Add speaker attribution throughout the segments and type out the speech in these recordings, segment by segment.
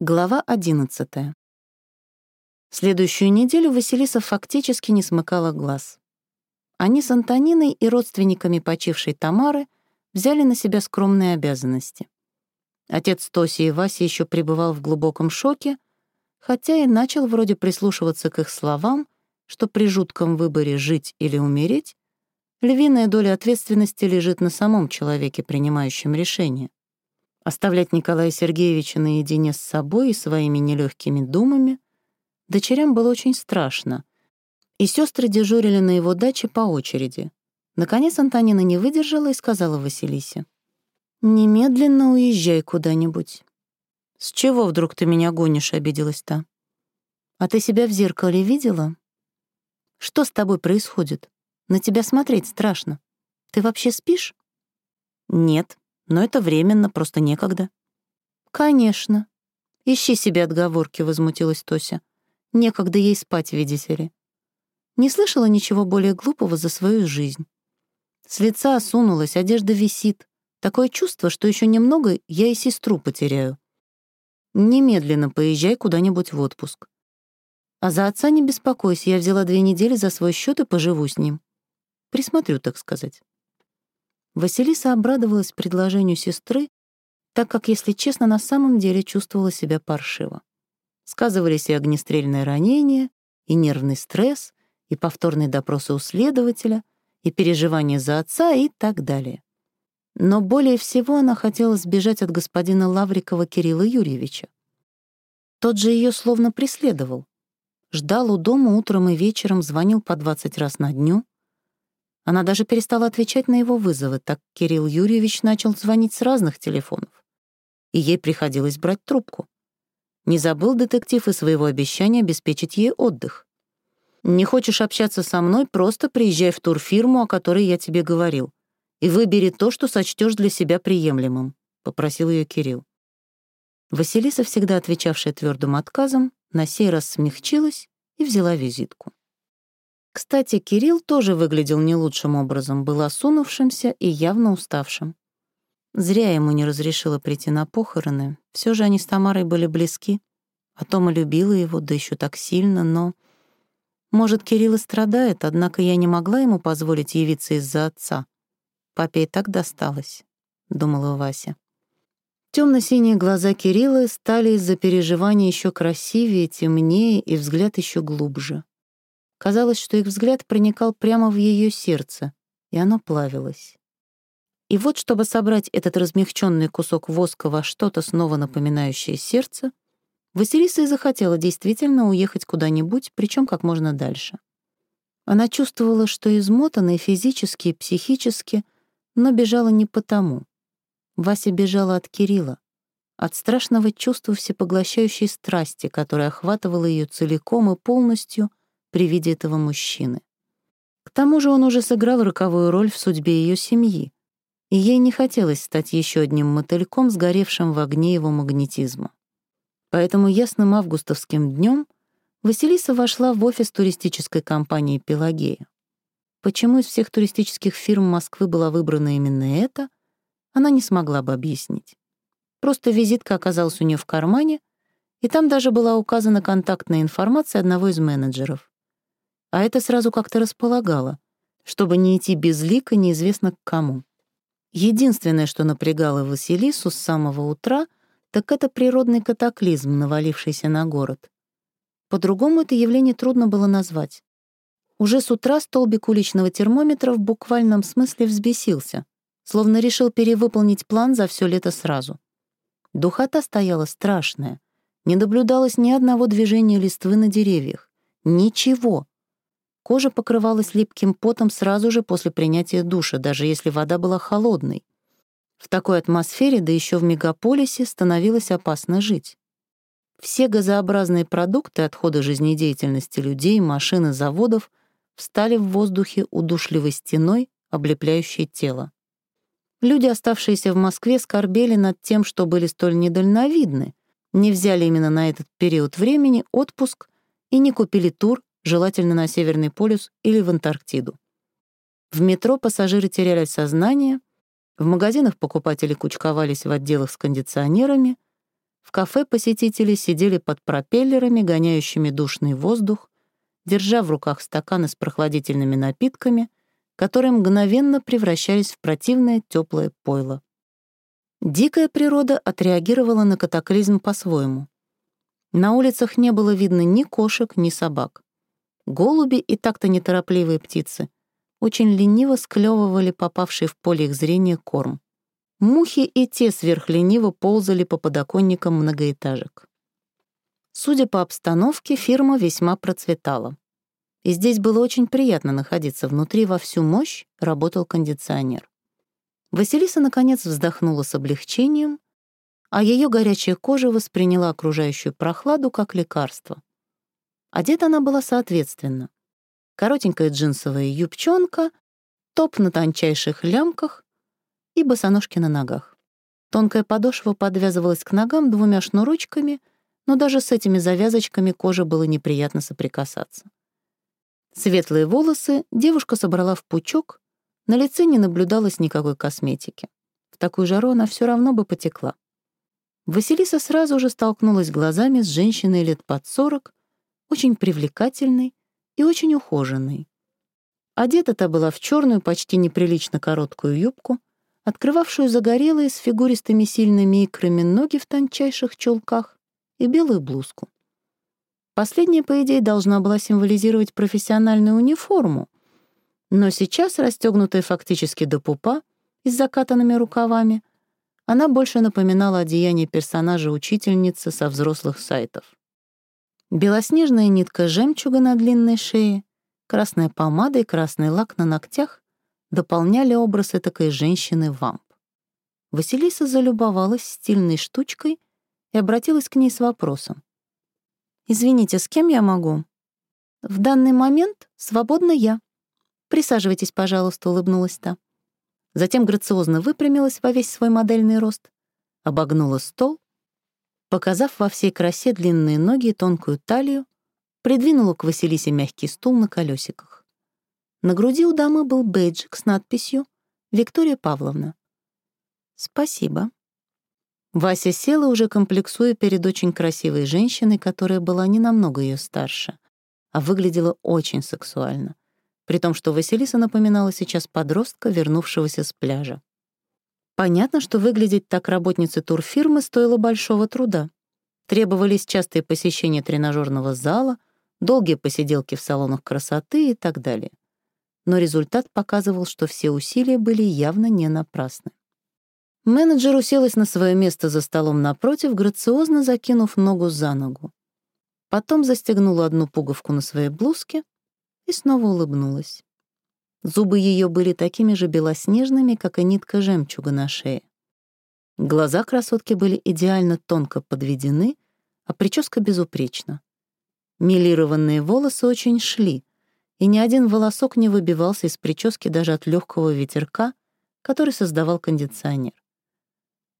Speaker 1: Глава 11. Следующую неделю Василиса фактически не смыкала глаз. Они с Антониной и родственниками почившей Тамары взяли на себя скромные обязанности. Отец Тоси и Васи еще пребывал в глубоком шоке, хотя и начал вроде прислушиваться к их словам, что при жутком выборе жить или умереть львиная доля ответственности лежит на самом человеке, принимающем решение. Оставлять Николая Сергеевича наедине с собой и своими нелегкими думами дочерям было очень страшно, и сестры дежурили на его даче по очереди. Наконец Антонина не выдержала и сказала Василисе. «Немедленно уезжай куда-нибудь». «С чего вдруг ты меня гонишь?» — обиделась та. «А ты себя в зеркале видела? Что с тобой происходит? На тебя смотреть страшно. Ты вообще спишь?» «Нет», но это временно, просто некогда». «Конечно. Ищи себе отговорки», — возмутилась Тося. «Некогда ей спать, видите ли». Не слышала ничего более глупого за свою жизнь. С лица осунулась, одежда висит. Такое чувство, что еще немного я и сестру потеряю. Немедленно поезжай куда-нибудь в отпуск. А за отца не беспокойся, я взяла две недели за свой счет и поживу с ним. Присмотрю, так сказать. Василиса обрадовалась предложению сестры, так как, если честно, на самом деле чувствовала себя паршиво. Сказывались и огнестрельное ранение, и нервный стресс, и повторные допросы у следователя, и переживания за отца и так далее. Но более всего она хотела сбежать от господина Лаврикова Кирилла Юрьевича. Тот же ее словно преследовал. Ждал у дома утром и вечером, звонил по 20 раз на дню, она даже перестала отвечать на его вызовы, так Кирилл Юрьевич начал звонить с разных телефонов. И ей приходилось брать трубку. Не забыл детектив и своего обещания обеспечить ей отдых. «Не хочешь общаться со мной, просто приезжай в турфирму, о которой я тебе говорил, и выбери то, что сочтешь для себя приемлемым», — попросил ее Кирилл. Василиса, всегда отвечавшая твердым отказом, на сей раз смягчилась и взяла визитку. Кстати, Кирилл тоже выглядел не лучшим образом, был осунувшимся и явно уставшим. Зря ему не разрешила прийти на похороны. Все же они с Тамарой были близки. А Тома любила его, да еще так сильно, но... Может, Кирилл и страдает, однако я не могла ему позволить явиться из-за отца. Папе и так досталось, — думала Вася. Темно-синие глаза Кирилла стали из-за переживания еще красивее, темнее и взгляд еще глубже. Казалось, что их взгляд проникал прямо в ее сердце, и оно плавилось. И вот, чтобы собрать этот размягченный кусок воска во что-то снова напоминающее сердце, Василиса и захотела действительно уехать куда-нибудь, причем как можно дальше. Она чувствовала, что измотана и физически, и психически, но бежала не потому. Вася бежала от Кирилла, от страшного чувства всепоглощающей страсти, которая охватывала ее целиком и полностью при виде этого мужчины. К тому же он уже сыграл роковую роль в судьбе ее семьи, и ей не хотелось стать еще одним мотыльком, сгоревшим в огне его магнетизма. Поэтому ясным августовским днем Василиса вошла в офис туристической компании «Пелагея». Почему из всех туристических фирм Москвы была выбрана именно эта, она не смогла бы объяснить. Просто визитка оказалась у нее в кармане, и там даже была указана контактная информация одного из менеджеров а это сразу как-то располагало, чтобы не идти безлико неизвестно к кому. Единственное, что напрягало Василису с самого утра, так это природный катаклизм, навалившийся на город. По-другому это явление трудно было назвать. Уже с утра столбик уличного термометра в буквальном смысле взбесился, словно решил перевыполнить план за все лето сразу. Духота стояла страшная. Не наблюдалось ни одного движения листвы на деревьях. Ничего. Кожа покрывалась липким потом сразу же после принятия душа, даже если вода была холодной. В такой атмосфере, да еще в мегаполисе, становилось опасно жить. Все газообразные продукты, отходы жизнедеятельности людей, машин и заводов встали в воздухе удушливой стеной, облепляющей тело. Люди, оставшиеся в Москве, скорбели над тем, что были столь недальновидны, не взяли именно на этот период времени отпуск и не купили тур желательно на Северный полюс или в Антарктиду. В метро пассажиры теряли сознание, в магазинах покупатели кучковались в отделах с кондиционерами, В кафе посетители сидели под пропеллерами, гоняющими душный воздух, держа в руках стаканы с прохладительными напитками, которые мгновенно превращались в противное теплое пойло. Дикая природа отреагировала на катаклизм по-своему. На улицах не было видно ни кошек, ни собак. Голуби и так-то неторопливые птицы очень лениво склевывали попавший в поле их зрения корм. Мухи и те сверхлениво ползали по подоконникам многоэтажек. Судя по обстановке, фирма весьма процветала. И здесь было очень приятно находиться. Внутри во всю мощь работал кондиционер. Василиса, наконец, вздохнула с облегчением, а ее горячая кожа восприняла окружающую прохладу как лекарство. Одета она была соответственно. Коротенькая джинсовая юбчонка, топ на тончайших лямках и босоножки на ногах. Тонкая подошва подвязывалась к ногам двумя шнурочками, но даже с этими завязочками коже было неприятно соприкасаться. Светлые волосы девушка собрала в пучок на лице не наблюдалось никакой косметики. В такую жару она все равно бы потекла. Василиса сразу же столкнулась глазами с женщиной лет под сорок, очень привлекательной и очень ухоженной. Одета-то была в черную, почти неприлично короткую юбку, открывавшую загорелые с фигуристыми сильными икрами ноги в тончайших чулках и белую блузку. Последняя, по идее, должна была символизировать профессиональную униформу, но сейчас, расстегнутая фактически до пупа и с закатанными рукавами, она больше напоминала одеяние персонажа учительницы со взрослых сайтов. Белоснежная нитка жемчуга на длинной шее, красная помада и красный лак на ногтях дополняли образ этакой женщины-вамп. Василиса залюбовалась стильной штучкой и обратилась к ней с вопросом. «Извините, с кем я могу?» «В данный момент свободна я», «Присаживайтесь, пожалуйста», — улыбнулась та. Затем грациозно выпрямилась во весь свой модельный рост, обогнула стол, показав во всей красе длинные ноги и тонкую талию, придвинула к Василисе мягкий стул на колесиках. На груди у дамы был бейджик с надписью «Виктория Павловна». «Спасибо». Вася села, уже комплексуя перед очень красивой женщиной, которая была не намного ее старше, а выглядела очень сексуально при том, что Василиса напоминала сейчас подростка, вернувшегося с пляжа. Понятно, что выглядеть так работнице турфирмы стоило большого труда. Требовались частые посещения тренажерного зала, долгие посиделки в салонах красоты и так далее. Но результат показывал, что все усилия были явно не напрасны. Менеджер уселась на свое место за столом напротив, грациозно закинув ногу за ногу. Потом застегнула одну пуговку на своей блузке, и снова улыбнулась. Зубы ее были такими же белоснежными, как и нитка жемчуга на шее. Глаза красотки были идеально тонко подведены, а прическа безупречна. Милированные волосы очень шли, и ни один волосок не выбивался из прически даже от легкого ветерка, который создавал кондиционер.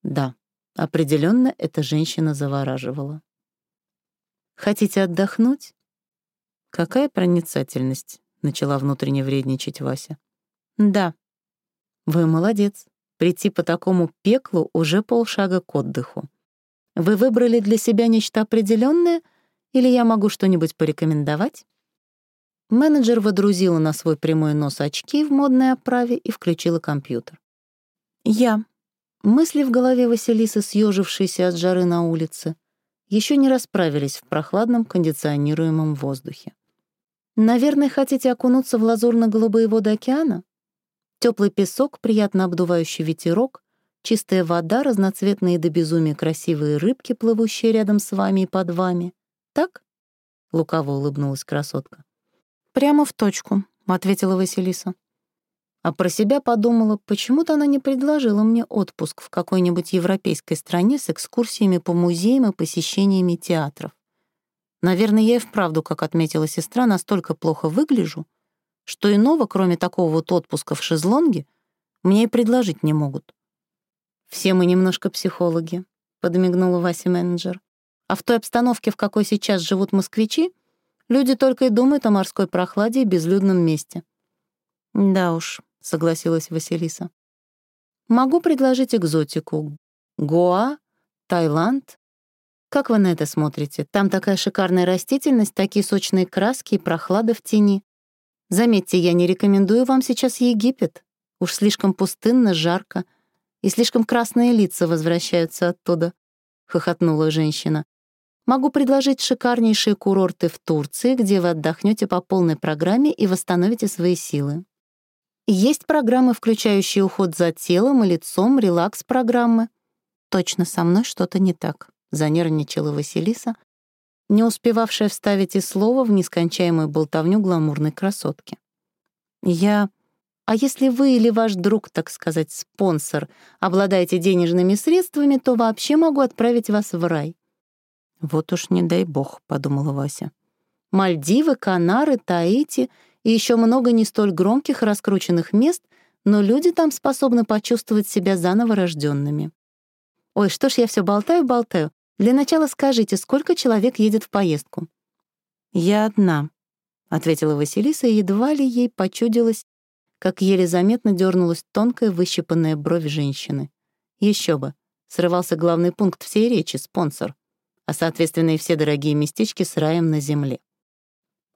Speaker 1: Да, определенно эта женщина завораживала. «Хотите отдохнуть?» «Какая проницательность?» — начала внутренне вредничать Вася. «Да. Вы молодец. Прийти по такому пеклу уже полшага к отдыху. Вы выбрали для себя нечто определенное, или я могу что-нибудь порекомендовать?» Менеджер водрузила на свой прямой нос очки в модной оправе и включила компьютер. «Я». Мысли в голове Василисы, съежившиеся от жары на улице, еще не расправились в прохладном кондиционируемом воздухе. Наверное, хотите окунуться в лазурно-голубые воды океана? Теплый песок, приятно обдувающий ветерок, чистая вода, разноцветные до безумия красивые рыбки, плывущие рядом с вами и под вами. Так? Лукаво улыбнулась красотка. Прямо в точку, ответила Василиса. А про себя подумала, почему-то она не предложила мне отпуск в какой-нибудь европейской стране с экскурсиями по музеям и посещениями театров. Наверное, я и вправду, как отметила сестра, настолько плохо выгляжу, что иного, кроме такого вот отпуска в шезлонге, мне и предложить не могут. «Все мы немножко психологи», — подмигнула Вася менеджер. «А в той обстановке, в какой сейчас живут москвичи, люди только и думают о морской прохладе и безлюдном месте». «Да уж», — согласилась Василиса. «Могу предложить экзотику. Гоа, Таиланд, Как вы на это смотрите? Там такая шикарная растительность, такие сочные краски и прохлада в тени. Заметьте, я не рекомендую вам сейчас Египет. Уж слишком пустынно, жарко, и слишком красные лица возвращаются оттуда», — хохотнула женщина. «Могу предложить шикарнейшие курорты в Турции, где вы отдохнете по полной программе и восстановите свои силы. Есть программы, включающие уход за телом и лицом, релакс-программы. Точно со мной что-то не так. — занервничала Василиса, не успевавшая вставить и слово в нескончаемую болтовню гламурной красотки. «Я... А если вы или ваш друг, так сказать, спонсор, обладаете денежными средствами, то вообще могу отправить вас в рай». «Вот уж не дай бог», — подумала Вася. «Мальдивы, Канары, Таити и еще много не столь громких раскрученных мест, но люди там способны почувствовать себя заново рожденными. Ой, что ж я все болтаю-болтаю. Для начала скажите, сколько человек едет в поездку?» «Я одна», — ответила Василиса, и едва ли ей почудилось, как еле заметно дернулась тонкая выщипанная бровь женщины. Еще бы, срывался главный пункт всей речи — спонсор, а, соответственно, и все дорогие местечки с раем на земле.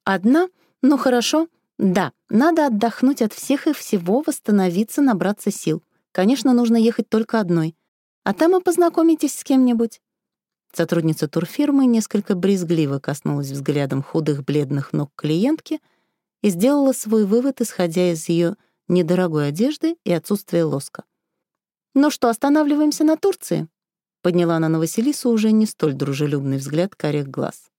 Speaker 1: «Одна? Ну хорошо. Да, надо отдохнуть от всех и всего, восстановиться, набраться сил. Конечно, нужно ехать только одной. А там и познакомитесь с кем-нибудь. Сотрудница турфирмы несколько брезгливо коснулась взглядом худых бледных ног клиентки и сделала свой вывод, исходя из ее недорогой одежды и отсутствия лоска. «Ну что, останавливаемся на Турции?» Подняла она на Василису уже не столь дружелюбный взгляд карих глаз.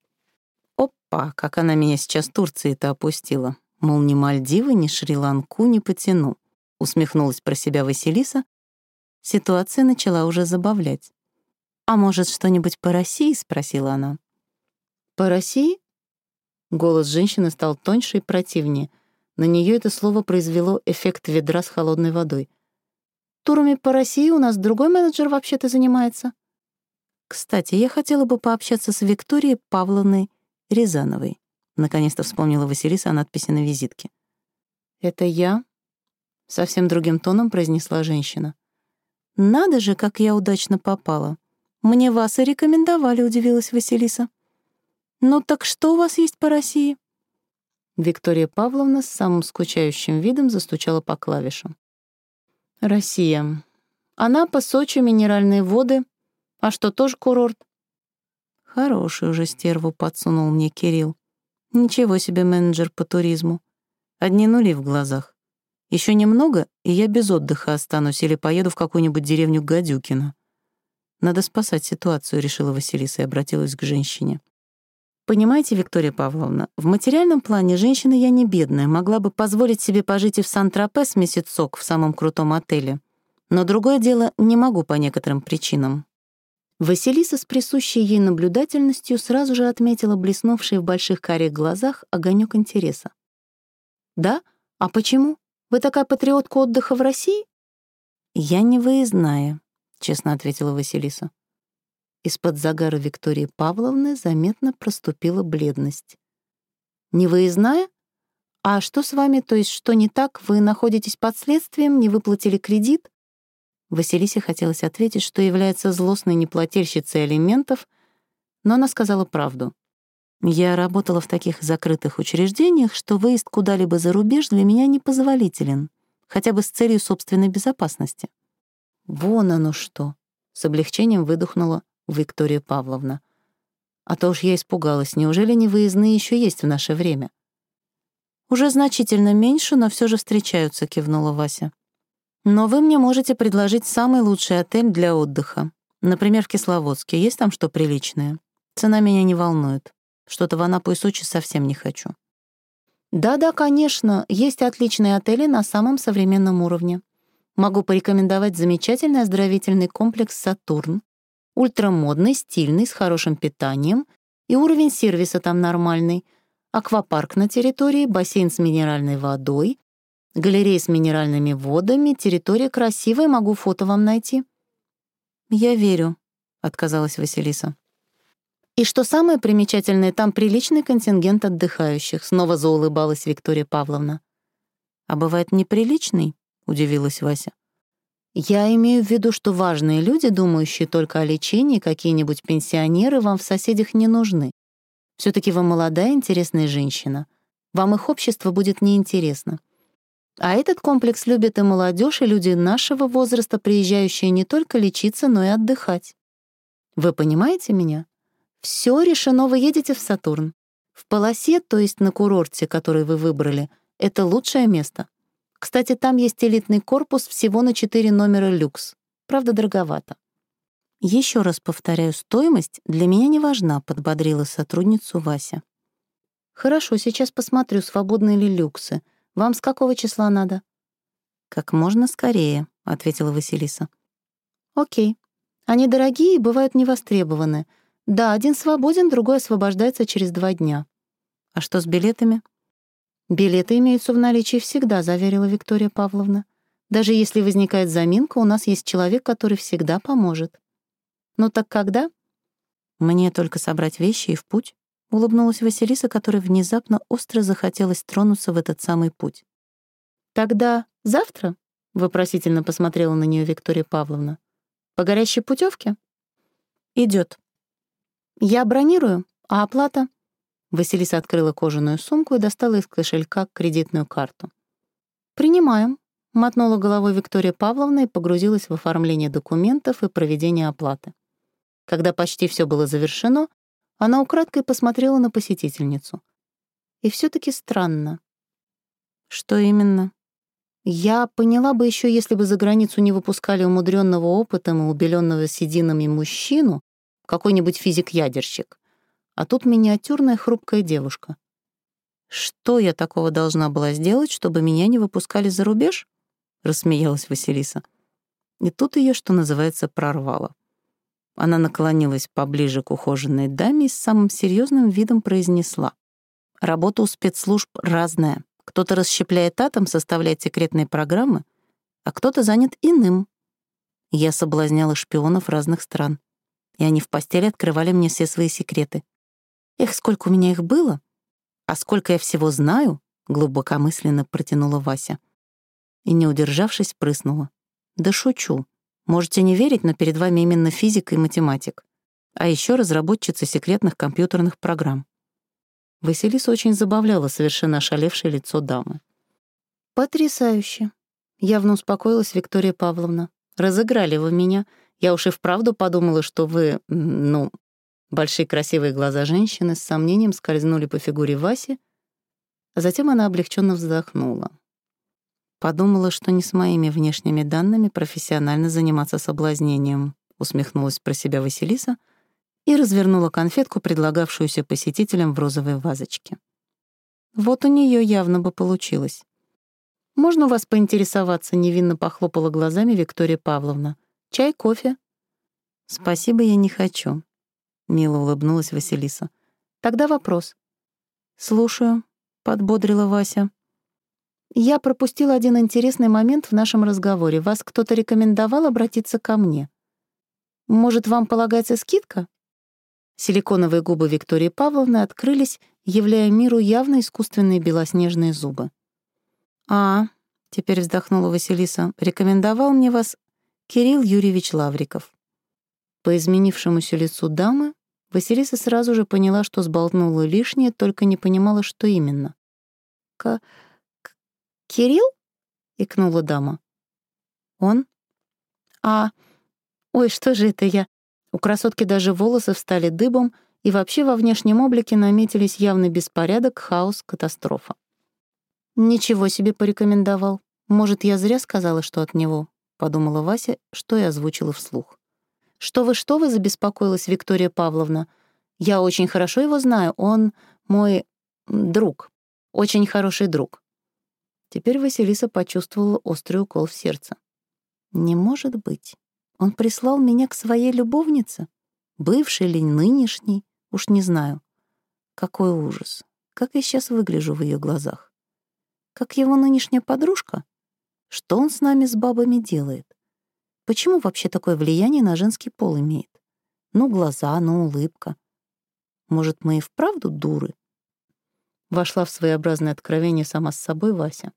Speaker 1: «Опа, как она меня сейчас Турции-то опустила! Мол, ни Мальдивы, ни Шри-Ланку не потяну!» Усмехнулась про себя Василиса. Ситуация начала уже забавлять. «А может, что-нибудь по России?» — спросила она. «По России?» Голос женщины стал тоньше и противнее. На нее это слово произвело эффект ведра с холодной водой. «Турами по России у нас другой менеджер вообще-то занимается». «Кстати, я хотела бы пообщаться с Викторией Павловной Рязановой», наконец-то вспомнила Василиса о надписи на визитке. «Это я?» — совсем другим тоном произнесла женщина. «Надо же, как я удачно попала. «Мне вас и рекомендовали», — удивилась Василиса. «Ну так что у вас есть по России?» Виктория Павловна с самым скучающим видом застучала по клавишам. «Россия. Анапа, Сочи, минеральные воды. А что, тоже курорт?» «Хороший уже стерву подсунул мне Кирилл. Ничего себе менеджер по туризму. Одни нули в глазах. Еще немного, и я без отдыха останусь или поеду в какую-нибудь деревню Гадюкина. Надо спасать ситуацию, решила Василиса и обратилась к женщине. Понимаете, Виктория Павловна, в материальном плане женщина я не бедная, могла бы позволить себе пожить и в Сан-Тропе с месяцок в самом крутом отеле. Но другое дело не могу по некоторым причинам. Василиса с присущей ей наблюдательностью сразу же отметила блеснувший в больших карих глазах огонек интереса. «Да? А почему? Вы такая патриотка отдыха в России?» «Я не выездная», честно ответила Василиса. Из-под загара Виктории Павловны заметно проступила бледность. «Не выездная? А что с вами, то есть что не так? Вы находитесь под следствием, не выплатили кредит?» Василисе хотелось ответить, что является злостной неплательщицей алиментов, но она сказала правду. «Я работала в таких закрытых учреждениях, что выезд куда-либо за рубеж для меня непозволителен, хотя бы с целью собственной безопасности». «Вон оно что!» — с облегчением выдохнула Виктория Павловна. «А то уж я испугалась, неужели не выездные еще есть в наше время?» «Уже значительно меньше, но все же встречаются», — кивнула Вася. «Но вы мне можете предложить самый лучший отель для отдыха. Например, в Кисловодске. Есть там что приличное? Цена меня не волнует. Что-то в Анапу и Сочи совсем не хочу». «Да-да, конечно, есть отличные отели на самом современном уровне. Могу порекомендовать замечательный оздоровительный комплекс «Сатурн». Ультрамодный, стильный, с хорошим питанием. И уровень сервиса там нормальный. Аквапарк на территории, бассейн с минеральной водой, галерея с минеральными водами, территория красивая, могу фото вам найти. «Я верю», — отказалась Василиса. «И что самое примечательное, там приличный контингент отдыхающих», — снова заулыбалась Виктория Павловна. «А бывает неприличный?» — удивилась Вася. Я имею в виду, что важные люди, думающие только о лечении, какие-нибудь пенсионеры, вам в соседях не нужны. все таки вы молодая, интересная женщина. Вам их общество будет неинтересно. А этот комплекс любят и молодежь, и люди нашего возраста, приезжающие не только лечиться, но и отдыхать. Вы понимаете меня? Все решено, вы едете в Сатурн. В полосе, то есть на курорте, который вы выбрали, это лучшее место. Кстати, там есть элитный корпус всего на 4 номера люкс. Правда, дороговато. Еще раз повторяю, стоимость для меня не важна, подбодрила сотрудницу Вася. Хорошо, сейчас посмотрю, свободны ли люксы. Вам с какого числа надо? Как можно скорее, ответила Василиса. Окей. Они дорогие и бывают невостребованы. Да, один свободен, другой освобождается через два дня. А что с билетами? «Билеты имеются в наличии всегда», — заверила Виктория Павловна. «Даже если возникает заминка, у нас есть человек, который всегда поможет». «Ну так когда?» «Мне только собрать вещи и в путь», — улыбнулась Василиса, которой внезапно остро захотелось тронуться в этот самый путь. «Тогда завтра?» — вопросительно посмотрела на нее Виктория Павловна. «По горящей путевке?» Идет. «Я бронирую, а оплата?» Василиса открыла кожаную сумку и достала из кошелька кредитную карту. «Принимаем», — мотнула головой Виктория Павловна и погрузилась в оформление документов и проведение оплаты. Когда почти все было завершено, она украдкой посмотрела на посетительницу. И все таки странно. Что именно? Я поняла бы еще, если бы за границу не выпускали умудренного опытом и убеленного сединами мужчину, какой-нибудь физик-ядерщик. А тут миниатюрная хрупкая девушка. «Что я такого должна была сделать, чтобы меня не выпускали за рубеж?» — рассмеялась Василиса. И тут ее, что называется, прорвало. Она наклонилась поближе к ухоженной даме и с самым серьезным видом произнесла. «Работа у спецслужб разная. Кто-то расщепляет атом, составляет секретные программы, а кто-то занят иным. Я соблазняла шпионов разных стран, и они в постели открывали мне все свои секреты. Эх, сколько у меня их было! А сколько я всего знаю, глубокомысленно протянула Вася. И, не удержавшись, прыснула. Да шучу. Можете не верить, но перед вами именно физик и математик. А еще разработчица секретных компьютерных программ. Василиса очень забавляла совершенно ошалевшее лицо дамы. «Потрясающе!» — явно успокоилась Виктория Павловна. «Разыграли вы меня. Я уж и вправду подумала, что вы, ну, Большие красивые глаза женщины с сомнением скользнули по фигуре Васи, а затем она облегченно вздохнула. Подумала, что не с моими внешними данными профессионально заниматься соблазнением, усмехнулась про себя Василиса и развернула конфетку, предлагавшуюся посетителям в розовой вазочке. Вот у нее явно бы получилось. «Можно у вас поинтересоваться?» — невинно похлопала глазами Виктория Павловна. «Чай, кофе?» «Спасибо, я не хочу», — мило улыбнулась Василиса. «Тогда вопрос». «Слушаю», — подбодрила Вася. «Я пропустила один интересный момент в нашем разговоре. Вас кто-то рекомендовал обратиться ко мне. Может, вам полагается скидка?» Силиконовые губы Виктории Павловны открылись, являя миру явно искусственные белоснежные зубы. «А, — теперь вздохнула Василиса, — рекомендовал мне вас Кирилл Юрьевич Лавриков. По изменившемуся лицу дамы Василиса сразу же поняла, что сболтнула лишнее, только не понимала, что именно. «К... К... Кирилл?» — икнула дама. «Он?» «А... Ой, что же это я?» У красотки даже волосы встали дыбом, и вообще во внешнем облике наметились явный беспорядок, хаос, катастрофа. «Ничего себе порекомендовал. Может, я зря сказала, что от него?» — подумала Вася, что и озвучила вслух. «Что вы, что вы?» — забеспокоилась Виктория Павловна. «Я очень хорошо его знаю. Он мой друг. Очень хороший друг». Теперь Василиса почувствовала острый укол в сердце. «Не может быть. Он прислал меня к своей любовнице? Бывшей или нынешней? Уж не знаю. Какой ужас. Как я сейчас выгляжу в ее глазах. Как его нынешняя подружка? Что он с нами, с бабами, делает? Почему вообще такое влияние на женский пол имеет? Ну, глаза, ну, улыбка. Может, мы и вправду дуры? Вошла в своеобразное откровение сама с собой Вася.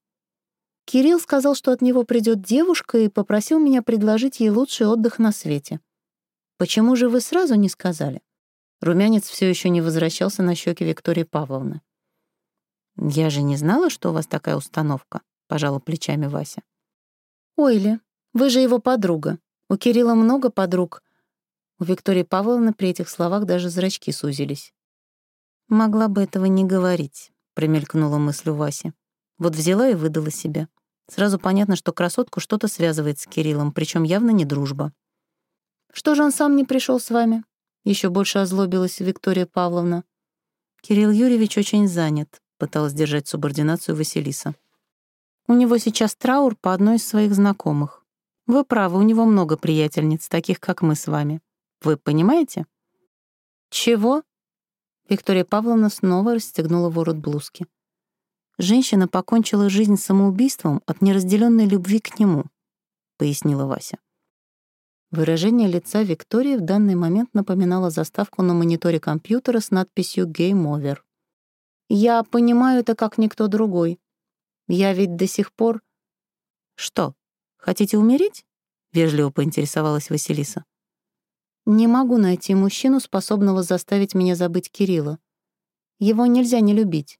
Speaker 1: Кирилл сказал, что от него придет девушка и попросил меня предложить ей лучший отдых на свете. Почему же вы сразу не сказали? Румянец все еще не возвращался на щеки Виктории Павловны. «Я же не знала, что у вас такая установка», — пожала плечами Вася. «Ойли, вы же его подруга. У Кирилла много подруг». У Виктории Павловны при этих словах даже зрачки сузились. «Могла бы этого не говорить», — промелькнула мысль у Васи. Вот взяла и выдала себя. Сразу понятно, что красотку что-то связывает с Кириллом, причем явно не дружба. «Что же он сам не пришел с вами?» Еще больше озлобилась Виктория Павловна. «Кирилл Юрьевич очень занят», — пыталась держать субординацию Василиса. «У него сейчас траур по одной из своих знакомых. Вы правы, у него много приятельниц, таких, как мы с вами. Вы понимаете?» «Чего?» Виктория Павловна снова расстегнула ворот блузки. Женщина покончила жизнь самоубийством от неразделенной любви к нему, пояснила Вася. Выражение лица Виктории в данный момент напоминало заставку на мониторе компьютера с надписью «Game Over». «Я понимаю это как никто другой. Я ведь до сих пор...» «Что, хотите умереть?» — вежливо поинтересовалась Василиса. «Не могу найти мужчину, способного заставить меня забыть Кирилла. Его нельзя не любить.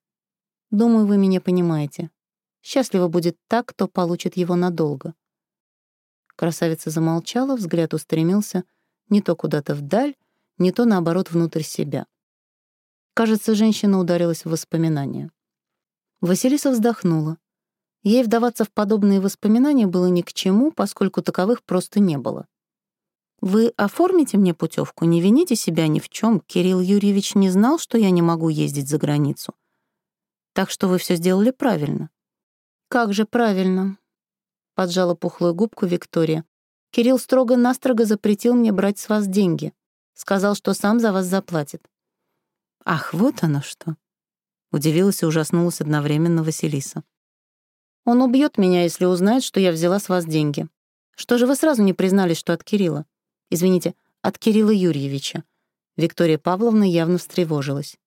Speaker 1: Думаю, вы меня понимаете. Счастливо будет так, кто получит его надолго. Красавица замолчала, взгляд устремился не то куда-то вдаль, не то, наоборот, внутрь себя. Кажется, женщина ударилась в воспоминания. Василиса вздохнула. Ей вдаваться в подобные воспоминания было ни к чему, поскольку таковых просто не было. «Вы оформите мне путевку, не вините себя ни в чем. Кирилл Юрьевич не знал, что я не могу ездить за границу. Так что вы все сделали правильно». «Как же правильно?» поджала пухлую губку Виктория. Кирилл строго-настрого запретил мне брать с вас деньги. Сказал, что сам за вас заплатит. Ах, вот оно что. Удивилась и ужаснулась одновременно Василиса. Он убьет меня, если узнает, что я взяла с вас деньги. Что же вы сразу не признались, что от Кирилла? Извините, от Кирилла Юрьевича. Виктория Павловна явно встревожилась.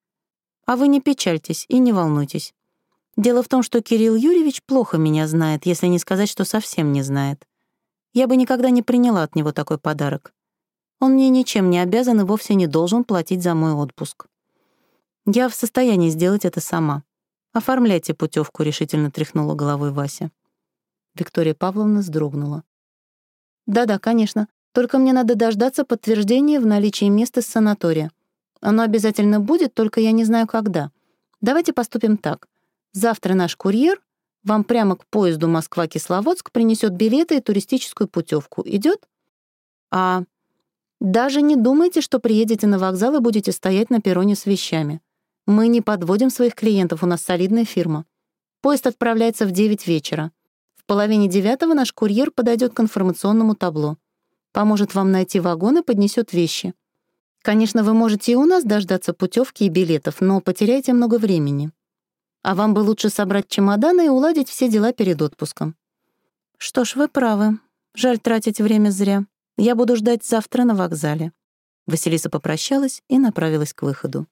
Speaker 1: А вы не печальтесь и не волнуйтесь. Дело в том, что Кирилл Юрьевич плохо меня знает, если не сказать, что совсем не знает. Я бы никогда не приняла от него такой подарок. Он мне ничем не обязан и вовсе не должен платить за мой отпуск. Я в состоянии сделать это сама. Оформляйте путевку, решительно тряхнула головой Вася. Виктория Павловна вздрогнула. Да-да, конечно. Только мне надо дождаться подтверждения в наличии места с санатория. Оно обязательно будет, только я не знаю когда. Давайте поступим так. Завтра наш курьер вам прямо к поезду Москва-Кисловодск принесет билеты и туристическую путевку. Идет? А даже не думайте, что приедете на вокзал и будете стоять на перроне с вещами. Мы не подводим своих клиентов, у нас солидная фирма. Поезд отправляется в 9 вечера. В половине девятого наш курьер подойдет к информационному табло. Поможет вам найти вагон и поднесет вещи. Конечно, вы можете и у нас дождаться путевки и билетов, но потеряете много времени. А вам бы лучше собрать чемоданы и уладить все дела перед отпуском. Что ж, вы правы. Жаль тратить время зря. Я буду ждать завтра на вокзале. Василиса попрощалась и направилась к выходу.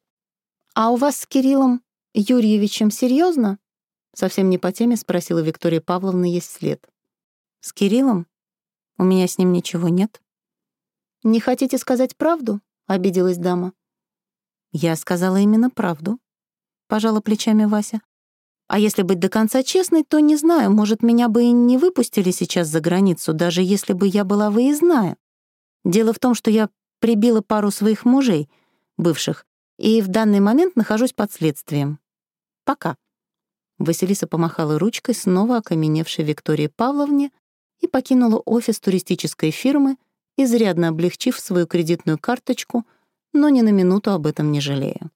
Speaker 1: «А у вас с Кириллом Юрьевичем серьезно? Совсем не по теме спросила Виктория Павловна есть след. «С Кириллом? У меня с ним ничего нет». «Не хотите сказать правду?» — обиделась дама. «Я сказала именно правду», — пожала плечами Вася. «А если быть до конца честной, то не знаю, может, меня бы и не выпустили сейчас за границу, даже если бы я была выездная. Дело в том, что я прибила пару своих мужей, бывших, и в данный момент нахожусь под следствием. Пока». Василиса помахала ручкой снова окаменевшей Виктории Павловне и покинула офис туристической фирмы, изрядно облегчив свою кредитную карточку, но ни на минуту об этом не жалея.